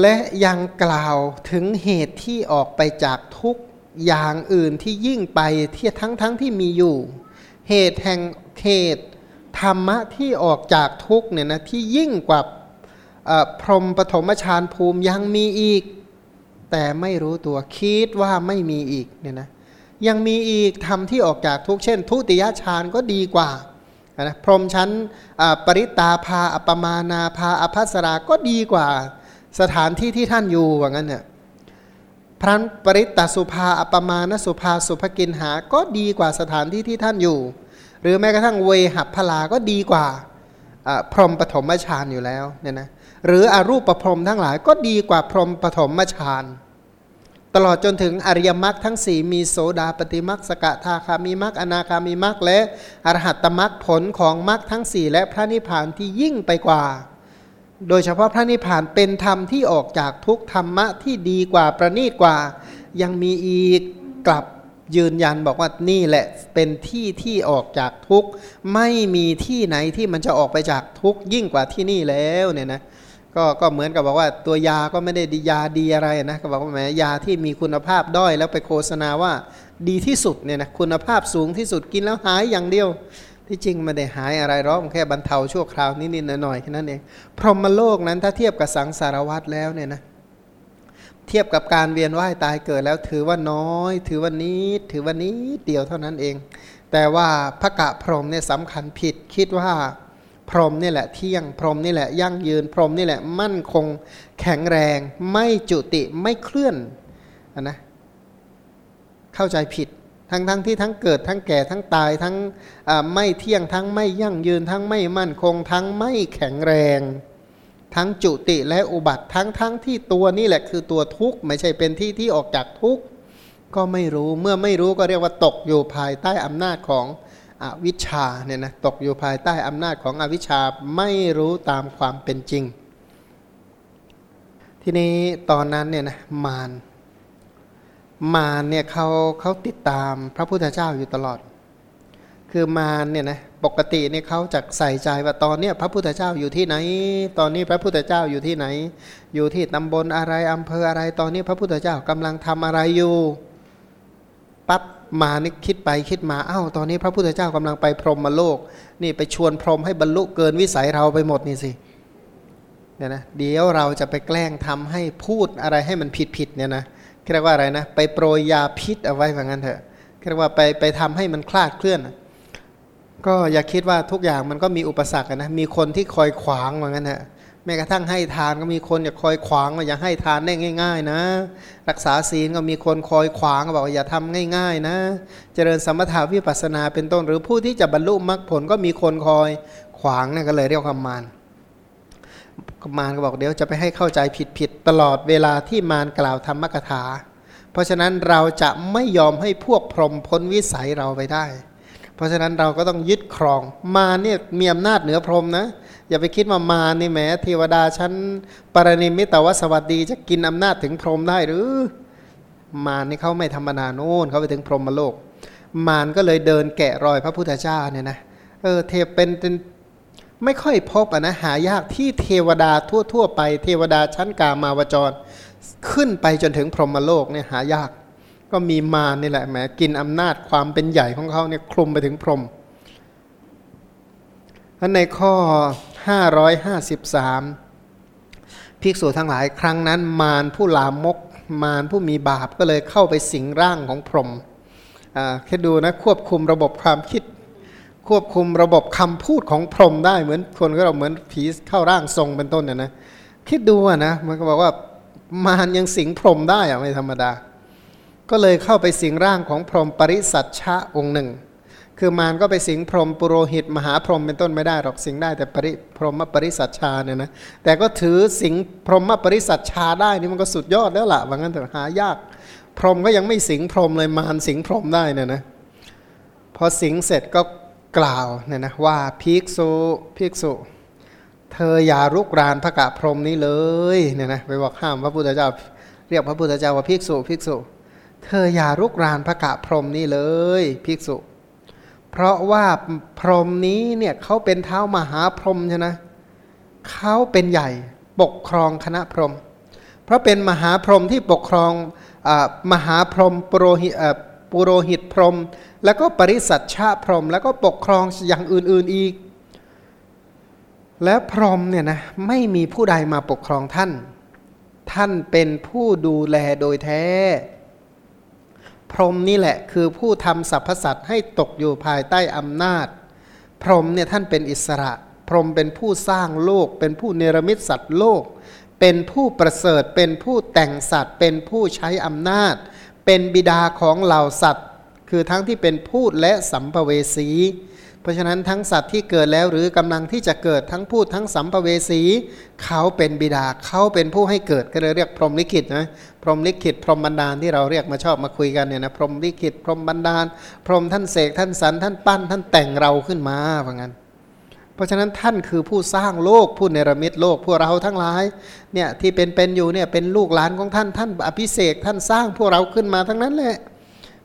และยังกล่าวถึงเหตุที่ออกไปจากทุกอย่างอื่นที่ยิ่งไปที่ทั้งทั้งที่มีอยู่ เหตุแห่งเหตุธรรมะที่ออกจากทุกเนี่ยนะที่ยิ่งกว่าพรหมปฐมฌานภูมิยังมีอีก แต่ไม่รู้ตัวคิดว่าไม่มีอีกเนี่ยนะยังมีอีกธรรมที่ออกจากทุกเช่น ทุติยฌานก็ดีกว่านะพรหมชั้นปริตาภา อัปมานาภาอภัสราก็ดีกว่า สถานที่ที่ท่านอยู่ว่างั้นเนี่ยพระปริตตสุภาอปมาณสุภาสุภกินหา ก็ดีกว่าสถานที่ที่ท่านอยู่ หรือแม้กระทั่งเวหัพพลาก็ดีกว่าพรหมปฐมฌานอยู่แล้วเนี่ยนะหรืออรูปประพรมทั้งหลายก็ดีกว่าพรหมปฐมฌานตลอดจนถึงอริยมรรคทั้งสี่มีโสดาปฏิมรรคสกทาคามีมรรคอนาคามีมรรคและอรหัตตมรรคผลของมรรคทั้งสี่และพระนิพพานที่ยิ่งไปกว่า โดยเฉพาะพระนิพพานเป็นธรรมที่ออกจากทุกธรรมะที่ดีกว่าประณีตกว่า ยังมีอีกกลับยืนยันบอกว่านี่แหละเป็นที่ที่ออกจากทุกไม่มีที่ไหนที่มันจะออกไปจากทุกยิ่งกว่าที่นี่แล้วเนี่ยนะก็ก็เหมือนกับบอกว่าตัวยาก็ไม่ได้ดียาดีอะไรนะก็บอกว่าแหมยาที่มีคุณภาพด้อยแล้วไปโฆษณาว่าดีที่สุดเนี่ยนะคุณภาพสูงที่สุดกินแล้วหายอย่างเดียว ที่จริงไม่ได้หายอะไรหรอกแค่บรรเทาชั่วคราวนิดๆหน่อยๆแค่นั้นเองพรหมโลกนั้นถ้าเทียบกับสังสารวัตรแล้วเนี่ยนะเทียบกับการเวียนว่ายตายเกิดแล้วถือว่าน้อย ถือว่านิดถือว่านิดเดียวเท่านั้นเอง แต่ว่าพระกะพรหมเนี่ยสำคัญผิดคิดว่าพรหมนี่แหละเที่ยงพรหมนี่แหละยั่งยืนพรหมนี่แหละมั่นคงแข็งแรง ไม่จุติไม่เคลื่อนนะเข้าใจผิด ทั้งทั้งที่ทั้งเกิดทั้งแก่ทั้งตายทั้งไม่เที่ยงทั้งไม่ยั่งยืนทั้งไม่มั่นคง ทั้งไม่แข็งแรง ทั้งจุติและอุบัติทั้งทั้งที่ตัวนี่แหละคือตัวทุกข์ไม่ใช่เป็นที่ที่ออกจากทุกข์ก็ไม่รู้เมื่อไม่รู้ก็เรียกว่าตกอยู่ภายใต้อำนาจของอวิชชาเนี่ยนะตกอยู่ภายใต้อำนาจของอวิชชาไม่รู้ตามความเป็นจริง ทีนี้ตอนนั้นเนี่ยนะมาร มารเนี่ยเขาเขาติดตามพระพุทธเจ้าอยู่ตลอด คือมารเนี่ยนะปกติเนี่ยเขาจะใส่ใจว่าตอนเนี้ยพระพุทธเจ้าอยู่ที่ไหน ตอนนี้พระพุทธเจ้าอยู่ที่ไหน อยู่ที่ตำบลอะไรอำเภออะไร ตอนนี้พระพุทธเจ้ากำลังทำอะไรอยู่ปั๊บมานี่คิดไปคิดมาอ้าวตอนนี้พระพุทธเจ้ากำลังไปพรหมโลก นี่ไปชวนพรหมให้บรรลุเกินวิสัยเราไปหมดนี่สิเนี่ยนะเดี๋ยวเราจะไปแกล้งทำให้พูดอะไรให้มันผิดผิดเนี่ยนะเเรียกว่าอะไรนะ ไปโปรยยาพิษเอาไว้แบบนั้นเถอะเรียกว่าไปไปทำให้มันคลาดเคลื่อน ก็อย่าคิดว่าทุกอย่างมันก็มีอุปสรรคนะ มีคนที่คอยขวางว่างั้นเถอะแม้กระทั่งให้ทานก็มีคนอยากคอยขวางว่าอย่าให้ทานได้ง่าย ๆ นะ รักษาศีลก็มีคนคอยขวางบอกว่าอย่าทำง่าย ๆ นะ เจริญสมถาวิปัสนาเป็นต้น หรือผู้ที่จะบรรลุมรรคผลก็มีคนคอยขวางนั่นก็เลยเรียกว่ามาร มารก็บอกเดี๋ยวจะไปให้เข้าใจผิดๆตลอดเวลาที่มารกล่าวธรรมกถา เพราะฉะนั้นเราจะไม่ยอมให้พวกพรหมพ้นวิสัยเราไปได้ เพราะฉะนั้นเราก็ต้องยึดครองมาเนี่ยมีอำนาจเหนือพรหมนะ อย่าไปคิดว่ามานี่แหมเทวดาชั้นปรนิมิตวสวัสดีจะกินอำนาจถึงพรหมได้หรือ มารนี่เขาไม่ธรรมดาโน่นเขาไปถึงพรหมโลก มารก็เลยเดินแกะรอยพระพุทธเจ้าเนี่ยนะเออเทเป็นเป็น ไม่ค่อยพบอะนะหายากที่เทวดาทั่ว ๆ ไป เทวดาชั้นกามาวจร ขึ้นไปจนถึงพรหมโลกเนี่ยหายาก ก็มีมารนี่แหละแหมกินอำนาจความเป็นใหญ่ของเขาเนี่ยคลุมไปถึงพรหมในข้อ 553 ภิกษุทั้งหลายครั้งนั้น มารผู้ลามกมารผู้มีบาปก็เลยเข้าไปสิงร่างของพรหมแค่ดูนะควบคุมระบบความคิด ควบคุมระบบคำพูดของพรหมได้เหมือนคนก็เราเหมือนผีเข้าร่างทรงเป็นต้นเนี่ยนะคิดดูนะมันก็บอกว่ามารยังสิงพรหมได้อะไม่ธรรมดา ก็เลยเข้าไปสิงร่างของพรหมปริสัชชะองค์หนึ่ง คือมารก็ไปสิงพรหมปุโรหิต มหาพรหมเป็นต้นไม่ได้หรอกสิงได้แต่ปริพรหมปริสัชชาเนี่ยนะแต่ก็ถือสิงพรหมปริสัชชาได้นี่มันก็สุดยอดแล้วล่ะว่างั้นแต่หายาก พรหมก็ยังไม่สิงพรหมเลยมารสิงพรหมได้เนี่ยนะพอสิงเสร็จก็ กล่าวเนี่ยนะว่าภิกษุภิกษุ เธออย่ารุกรานพระกะพรมนี้เลยเนี่ยนะไปบอกห้ามพระพุทธเจ้าเรียกพระพุทธเจ้าว่าภิกษุภิกษุ เธออย่ารุกรานพระกะพรมนี้เลยภิกษุ เพราะว่าพรมนี้เนี่ยเขาเป็นเท้ามหาพรมใช่ไหมเขาเป็นใหญ่ปกครองคณะพรม เพราะเป็นมหาพรมที่ปกครองอมหาพรหมปุโรหิต ปุโรหิตพรม แล้วก็ปริสัชชาพรม แล้วก็ปกครองอย่างอื่นๆอีก และพรมเนี่ยนะไม่มีผู้ใดมาปกครองท่าน ท่านเป็นผู้ดูแลโดยแท้ พรมนี่แหละคือผู้ทำสรรพสัตว์ให้ตกอยู่ภายใต้อำนาจ พรมเนี่ยท่านเป็นอิสระ พรมเป็นผู้สร้างโลก เป็นผู้เนรมิตสัตว์โลก เป็นผู้ประเสริฐ เป็นผู้แต่งสัตว์ เป็นผู้ใช้อำนาจ เป็นบิดาของเหล่าสัตว์ คือทั้งที่เป็นพูดและสัมภเวสี เพราะฉะนั้นทั้งสัตว์ที่เกิดแล้วหรือกำลังที่จะเกิดทั้งพูดทั้งสัมภเวสี เขาเป็นบิดาเขาเป็นผู้ให้เกิดก็เลยเรียกพรหมลิขิตนะพรหมลิขิตพรหมบันดาลที่เราเรียกมาชอบมาคุยกันเนี่ยนะพรหมลิขิตพรหมบันดาล พรหมท่านเสกท่านสรรท่านปั้นท่านแต่งเราขึ้นมาว่างั้น เพราะฉะนั้นท่านคือผู้สร้างโลกผู้เนรมิตโลกพวกเราทั้งหลายเนี่ยที่เป็นเป็นอยู่เนี่ยเป็นลูกหลานของท่านท่านอภิเษกท่านสร้างพวกเราขึ้นมาทั้งนั้นแหละ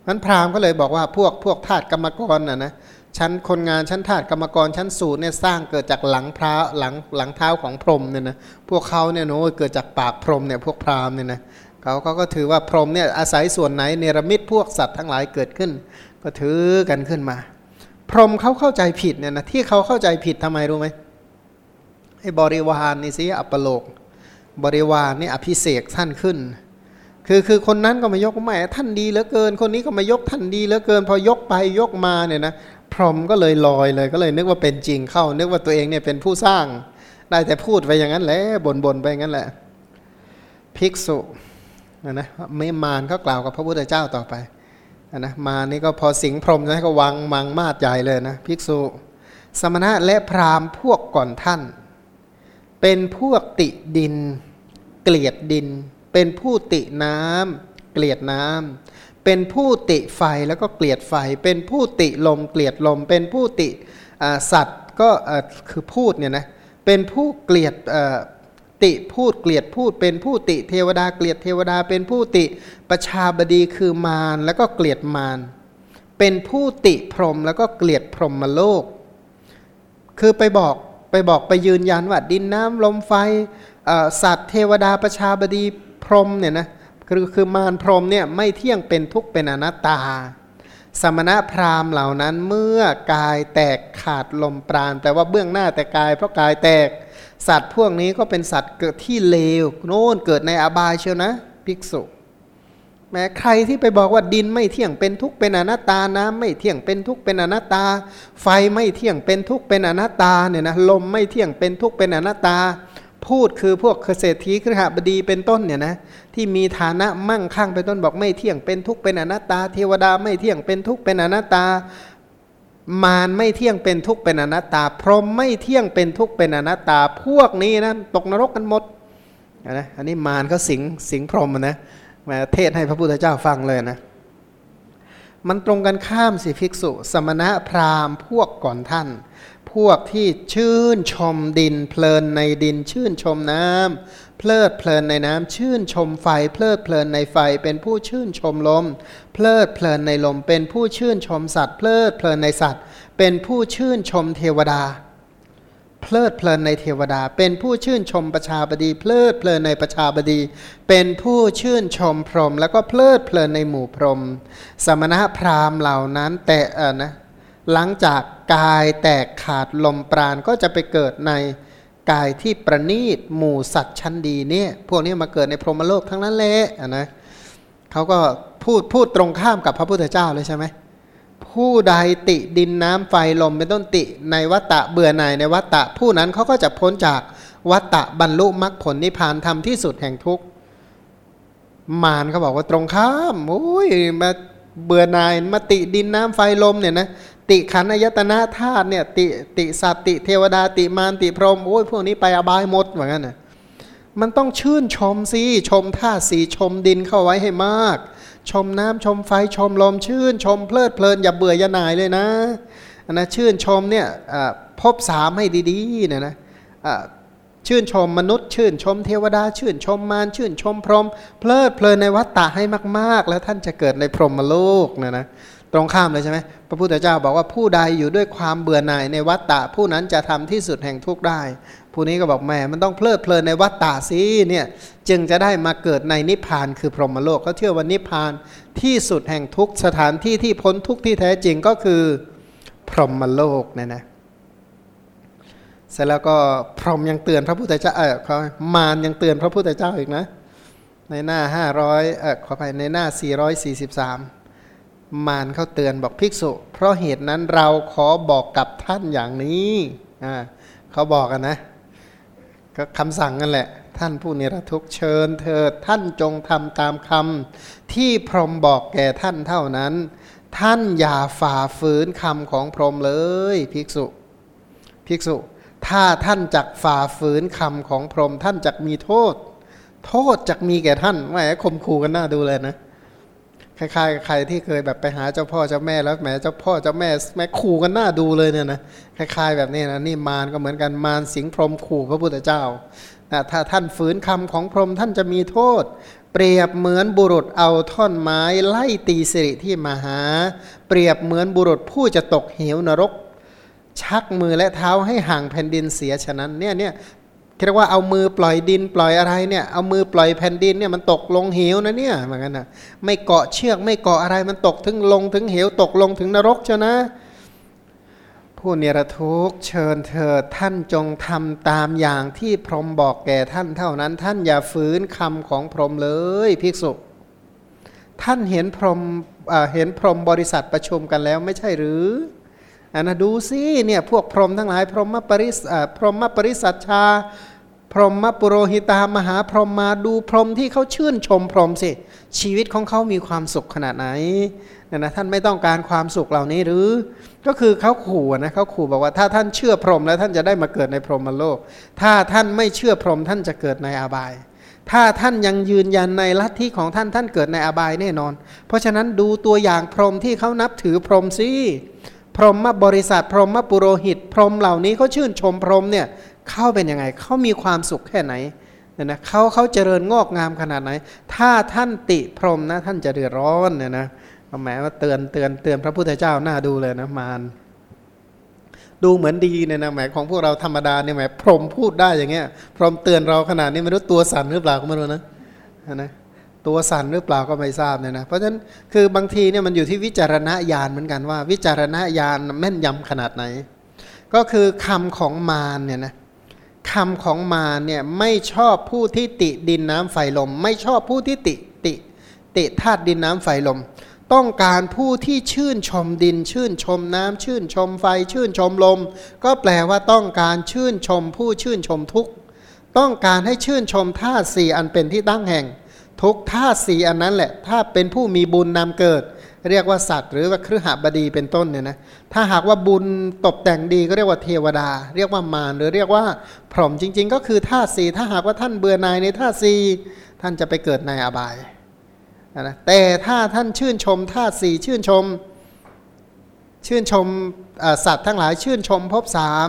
มันพราหมณ์ก็เลยบอกว่าพวกพวกทาสกรรมกรน่ะนะชั้นคนงานชั้นทาสกรรมกรชั้นสูตรเนี่ยสร้างเกิดจากหลังพระหลังหลังเท้าของพรหมเนี่ยนะพวกเขาเนี่ยโน้เกิดจากปากพรหมเนี่ยพวกพราหมณ์เนี่ยนะเขาเขาก็ถือว่าพรหมเนี่ยอาศัยส่วนไหนเนรมิตพวกสัตว์ทั้งหลายเกิดขึ้น ก็ถือกันขึ้นมา พรหมเขาเข้าใจผิดเนี่ยนะที่เขาเข้าใจผิดทำไมรู้ไหมไอ้บริวารนี่สิอัปโลก บริวารนี่อภิเษกท่านขึ้น คือคือคนนั้นก็มายกแม่ท่านดีเหลือเกิน คนนี้ก็มายกท่านดีเหลือเกิน พอยกไปยกมาเนี่ยนะพรหมก็เลยลอยเลยก็เลยนึกว่าเป็นจริงเข้า นึกว่าตัวเองเนี่ยเป็นผู้สร้าง ได้แต่พูดไปอย่างนั้นแหละบ่นๆไปอย่างนั้นแหละภิกษุนะนะไม่มารก็กล่าวกับพระพุทธเจ้าต่อไป นะมานี่ก็พอสิงพรหมนะก็วังมังมาดใหญ่เลยนะภิกษุ สมณะและพราหมณ์พวกก่อนท่าน เป็นพวกติดิน เกลียดดิน เป็นผู้ติน้ำเกลียดน้ำเป็นผู้ติไฟแล้วก็เกลียดไฟ เป็นผู้ติลม เกลียดลม เป็นผู้ติสัตว์ก็คือพูดเนี่ยนะเป็นผู้เกลียด ติพูดเกลียดพูดเป็นผู้ติ เทวดาเกลียดเทวดาเป็นผู้ติประชาบดีคือมารแล้วก็เกลียดมารเป็นผู้ติพรหมแล้วก็เกลียดพรหมโลก คือไปบอกไปบอกไปยืนยันว่าดินน้ำลมไฟสัตว์เทวดาประชาบดีพรหมเนี่ยนะคือคือมารพรหมเนี่ยไม่เที่ยงเป็นทุกข์เป็นอนัตตา สมณะพราหมณ์เหล่านั้นเมื่อกายแตกขาดลมปราณแต่ว่าเบื้องหน้าแต่กายเพราะกายแตก สัตว์พวกนี้ก็เป็นสัตว์เกิดที่เลวโน่นเกิดในอบายเชียวนะ ภิกษุ แม้ใครที่ไปบอกว่าดินไม่เที่ยงเป็นทุกข์เป็นอนัตตาน้ำไม่เที่ยงเป็นทุกข์เป็นอนัตตา ไฟไม่เที่ยงเป็นทุกข์เป็นอนัตตาเนี่ยนะลมไม่เที่ยงเป็นทุกข์เป็นอนัตตา พูดคือพวกเกษตรทีครหบดีเป็นต้นเนี่ยนะที่มีฐานะมั่งคั่งเป็นต้นบอกไม่เที่ยงเป็นทุกข์เป็นอนัตตา เทวดาไม่เที่ยงเป็นทุกข์เป็นอนัตตา มารไม่เที่ยงเป็นทุกข์เป็นอนัตตา พรหมไม่เที่ยงเป็นทุกข์เป็นอนัตตา พวกนี้นะตกนรกกันหมดนะอันนี้มารเขาสิงสิงพรหมนะมาเทศให้พระพุทธเจ้าฟังเลยนะ มันตรงกันข้ามสิภิกษุ สมณะพราหมณ์พวกก่อนท่าน พวกที่ชื่นชมดินเพลินในดินชื่นชมน้ำ เพลิดเพลินในน้ำชื่นชมไฟ เพลิดเพลินในไฟ เป็นผู้ชื่นชมลม เพลิดเพลินในลม เป็นผู้ชื่นชมสัตว์ เพลิดเพลินในสัตว์ เป็นผู้ชื่นชมเทวดา เพลิดเพลินในเทวดา เป็นผู้ชื่นชมประชาบดี เพลิดเพลินในประชาบดี เป็นผู้ชื่นชมพรหมแล้วก็เพลิดเพลินในหมู่พรหมสมณะพราหมณ์เหล่านั้นแต่เออนะหลังจากกายแตกขาดลมปราณก็จะไปเกิดใน กายที่ประณีตหมู่สัตว์ชั้นดีเนี่ยพวกนี้มาเกิดในพรหมโลกทั้งนั้นแหละนะเขาก็พูดพูดตรงข้ามกับพระพุทธเจ้าเลยใช่ไหมผู้ใดติดินน้ำไฟลมเป็นต้นติในวัตตะเบื่อหน่ายในวัตตะ ผู้นั้นเขาก็จะพ้นจากวัตตะบรรลุมรรคผลนิพพานทำที่สุดแห่งทุกข์มารเขาบอกว่าตรงข้ามโอ้ยมาเบื่อหน่ายมาติดินน้ำไฟลมเนี่ยนะ ติขันอายตนะธาตุเนี่ยติติสัตติเทวดาติมารติพรหมโอ้ยพวกนี้ไปอบายหมดเหมือนกันนะมันต้องชื่นชมสิชมธาตุสีชมดินเข้าไว้ให้มาก ชมน้ำชมไฟชมลมชื่น ชมเพลิดเพลินอย่าเบื่ออย่าหน่ายเลยนะนะชื่นชมเนี่ยพบสามให้ดีๆเนี่ยนะชื่นชมมนุษย์ ชื่นชมเทวดา ชื่นชมมารชื่นชมพรหมเพลิดเพลินในวัฏฏะให้มาก ๆ แล้วท่านจะเกิดในพรหมโลกนะนะ ตรงข้ามเลยใช่ไหมพระพุทธเจ้าบอกว่าผู้ใดอยู่ด้วยความเบื่อหน่ายในวัฏฏะผู้นั้นจะทำที่สุดแห่งทุกข์ได้ ผู้นี้ก็บอกแม่มันต้องเพลิดเพลินในวัฏฏะสิเนี่ยจึงจะได้มาเกิดในนิพพานคือพรหมโลกเขาเชื่อว่านิพพานที่สุดแห่งทุกสถานที่ที่พ้นทุกที่แท้จริงก็คือพรหมโลกเนี่ยนะเสร็จแล้วก็พรหมยังเตือนพระพุทธเจ้าเออเขามารยังเตือนพระพุทธเจ้าอีกนะ ในหน้า500เออขอไปในหน้า443ม มารเขาเตือนบอกภิกษุ เพราะเหตุนั้นเราขอบอกกับท่านอย่างนี้อ่าเขาบอกกันนะก็คำสั่งนั่นแหละ ท่านผู้นิรทุกเชิญเถิดท่านจงทำตามคำที่พรหมบอกแก่ท่านเท่านั้น ท่านอย่าฝ่าฝืนคำของพรหมเลยภิกษุภิกษุ ถ้าท่านจักฝ่าฝืนคำของพรหมท่านจักมีโทษ โทษจักมีแก่ท่านแหมคมคูกันหน้าดูเลยนะ คล้ายๆใครที่เคยแบบไปหาเจ้าพ่อเจ้าแม่แล้วแหมเจ้าพ่อเจ้าแม่แม่ขู่กันหน้าดูเลยเนี่ยนะคล้าย ๆ แบบนี้นะนี่มารก็เหมือนกันมารสิงพรหมขู่พระพุทธเจ้านะถ้าท่านฝืนคำของพรหมท่านจะมีโทษ เปรียบเหมือนบุรุษเอาท่อนไม้ไล่ตีสิริที่มาหา เปรียบเหมือนบุรุษผู้จะตกเหวนรก ชักมือและเท้าให้ห่างแผ่นดินเสียฉะนั้นเนี่ยเนี่ย เรียกว่าเอามือปล่อยดินปล่อยอะไรเนี่ยเอามือปล่อยแผ่นดินเนี่ยมันตกลงเหวนะเนี่ยเหมือนกันนะไม่เกาะเชือกไม่เกาะอะไรมันตกถึงลงถึงเหวตกลงถึงนรกเจ้านะ ผู้เนรทุกเชิญเถิดท่านจงทำตามอย่างที่พรหมบอกแก่ท่านเท่านั้น ท่านอย่าฝืนคำของพรหมเลยภิกษุ ท่านเห็นพรหมเห็นพรหมบริษัทประชุมกันแล้วไม่ใช่หรือ อันนะดูสิเนี่ยพวกพรหมทั้งหลายพรหมปริสพรหมปริสัชชา พรหมปุโรหิตามหาพรหมมาดูพรหมที่เขาชื่นชมพรหมสิ ชีวิตของเขามีความสุขขนาดไหนเนี่ยนะท่านไม่ต้องการความสุขเหล่านี้หรือ ก็คือเขาขู่นะเขาขู่บอกว่าถ้าท่านเชื่อพรหมแล้วท่านจะได้มาเกิดในพรหมโลก ถ้าท่านไม่เชื่อพรหมท่านจะเกิดในอาบายถ้าท่านยังยืนยันในลัทธิของท่านท่านเกิดในอบายแน่นอน เพราะฉะนั้นดูตัวอย่างพรหมที่เขานับถือพรหมสิ พรหมบริษัท พรหมปุโรหิต พรหมเหล่านี้เขาชื่นชมพรหมเนี่ยเข้าเป็นยังไงเขามีความสุขแค่ไหนเนี่ยนะเขาเขาเจริญงอกงามขนาดไหน ถ้าท่านติพรหมนะท่านจะเดือดร้อนเนี่ยนะหมายว่าเตือนเตือนเตือนพระพุทธเจ้าหน้าดูเลยนะมารดูเหมือนดีเนี่ยนะหมายของพวกเราธรรมดาเนี่ยหมายพรหมพูดได้อย่างเงี้ยพรหมเตือนเราขนาดนี้ไม่รู้ตัวสั่นหรือเปล่าก็ไม่รู้นะนะ ตัวสั่นหรือเปล่าก็ไม่ทราบเนี่ยนะ เพราะฉะนั้นคือบางทีเนี่ยมันอยู่ที่วิจารณญาณเหมือนกันว่า วิจารณญาณแม่นยำขนาดไหน ก็คือคำของมารเนี่ยนะคำของมารเนี่ยไม่ชอบผู้ที่ติดินน้ำไฟลม ไม่ชอบผู้ที่ติติติธาตุดินน้ำไฟลม ต้องการผู้ที่ชื่นชมดิน ชื่นชมน้ำชื่นชมไฟ ชื่นชมลม ก็แปลว่าต้องการชื่นชมผู้ชื่นชมทุกต้องการให้ชื่นชมธาตุสี่อันเป็นที่ตั้งแห่ง ทุกธาตุสีอันนั้นแหละ ถ้าเป็นผู้มีบุญนำเกิด เรียกว่าสัตว์ หรือว่าครหบดีเป็นต้นเนี่ยนะถ้าหากว่าบุญตกแต่งดีก็เรียกว่าเทวดา เรียกว่ามารหรือเรียกว่าพรหมจริง ๆ ก็คือธาตุสีถ้าหากว่าท่านเบื่อนายในธาตุสีท่านจะไปเกิดในอบายนะแต่ถ้าท่านชื่นชมธาตุสีชื่นชม ชื่นชมสัตว์ทั้งหลายชื่นชมภพสาม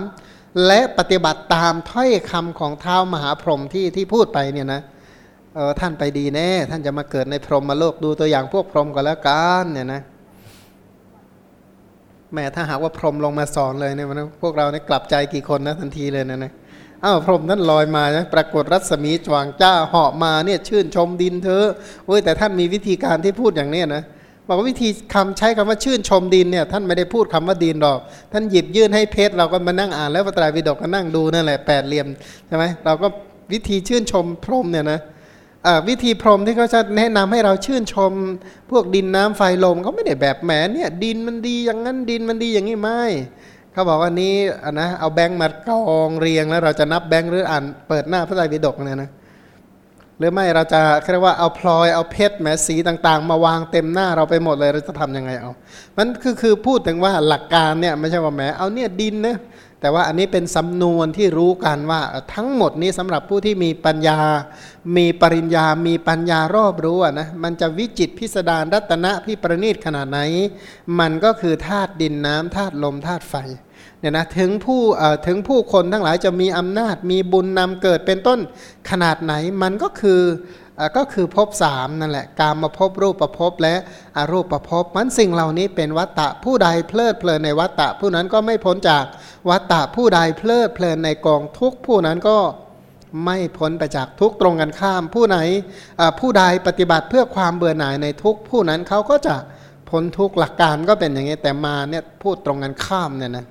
และปฏิบัติตามถ้อยคำของเท้ามหาพรหมที่ที่พูดไปเนี่ยนะ เออท่านไปดีแน่ ท่านจะมาเกิดในพรหมโลกดูตัวอย่างพวกพรหมก็แล้วกันเนี่ยนะแม้ถ้าหากว่าพรหมลงมาสอนเลยเนี่ยพวกเราเนี่ยกลับใจกี่คนนะทันทีเลยนะนะอ้าวพรหมท่านลอยมานะปรากฏรัศมีจวางจ้าเหาะมาเนี่ยชื่นชมดินเธอเว้ยแต่ท่านมีวิธีการที่พูดอย่างนี้นะบอกว่าวิธีคำใช้คำว่าชื่นชมดินเนี่ยท่านไม่ได้พูดคำว่าดินหรอก ท่านหยิบยื่นให้เพชรเราก็มานั่งอ่านแล้วพระไตรปิฎกก็นั่งดูนั่นแหละแปดเหลี่ยมใช่ไหมเราก็วิธีชื่นชมพรหมเนี่ยนะ วิธีพรมที่เขาจะแนะนำให้เราชื่นชม พวกดินน้ำไฟลมเขาไม่ได้แบบแหมเนี่ยดินมันดีอย่างนั้นดินมันดีอย่างนี้ไม่เขาบอกว่านี้นะเอาแบงค์มากองเรียงแล้วเราจะนับแบงค์หรืออ่านเปิดหน้าพระไตรปิฎกเนี่ยนะหรือไม่เราจะเรียกว่าเอาพลอยเอาเพชรแหมสีต่างๆ มาวางเต็มหน้าเราไปหมดเลยเราจะทํำยังไงเอา มันคือคือพูดถึงว่าหลักการเนี่ยไม่ใช่ว่าแหมเอาเนี่ยดินนะ แต่ว่าอันนี้เป็นสำนวนที่รู้กันว่าทั้งหมดนี้สำหรับผู้ที่มีปัญญา มีปริญญา มีปัญญารอบรู้นะมันจะวิจิตพิสดารรัตนะพิประณีตขนาดไหน มันก็คือธาตุดินน้ำธาตุลมธาตุไฟเนี่ยนะถึงผู้ถึงผู้คนทั้งหลายจะมีอำนาจมีบุญนำเกิดเป็นต้นขนาดไหน มันก็คือ ก็คือภพสามนั่นแหละกามมาภพรูปประภพและอรูปประภพมันสิ่งเหล่านี้เป็นวัตตะผู้ใดเพลิดเพลินในวัตตะผู้นั้นก็ไม่พ้นจากวัตตะผู้ใดเพลิดเพลินในกองทุกผู้นั้นก็ไม่พ้นไปจากทุกตรงกันข้าม ผู้ไหนผู้ใดปฏิบัติเพื่อความเบื่อหน่ายในทุกผู้นั้นเขาก็จะพ้นทุกหลักการก็เป็นอย่างนี้แต่มาเนี่ยพูดตรงกันข้ามเนี่ยนะ